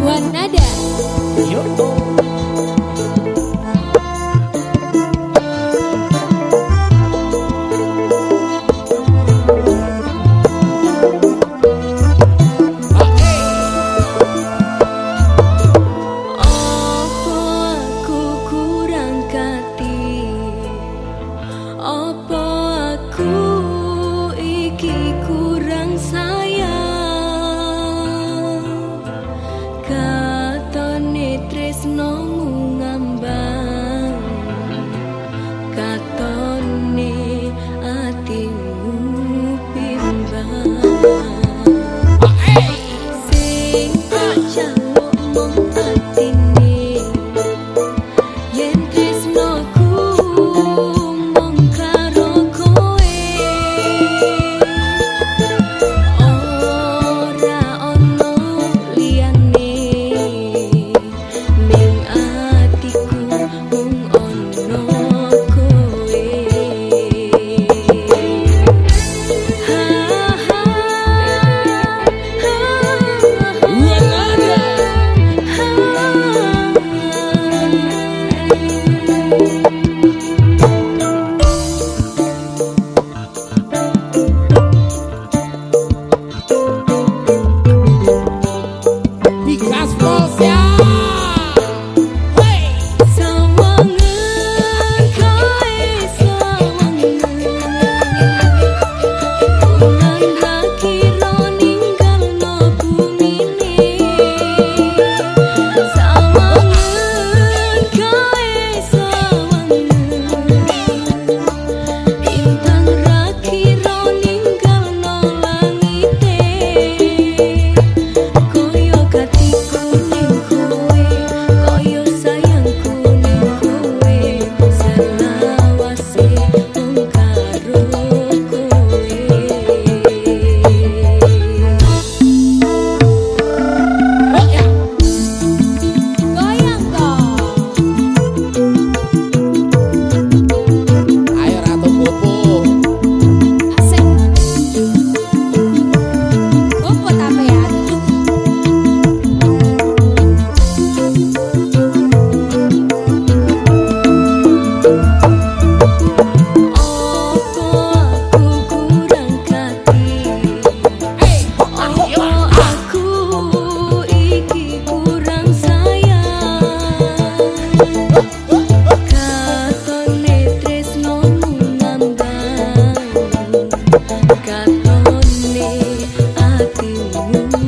Buat nada. Yuk. is no 那顶。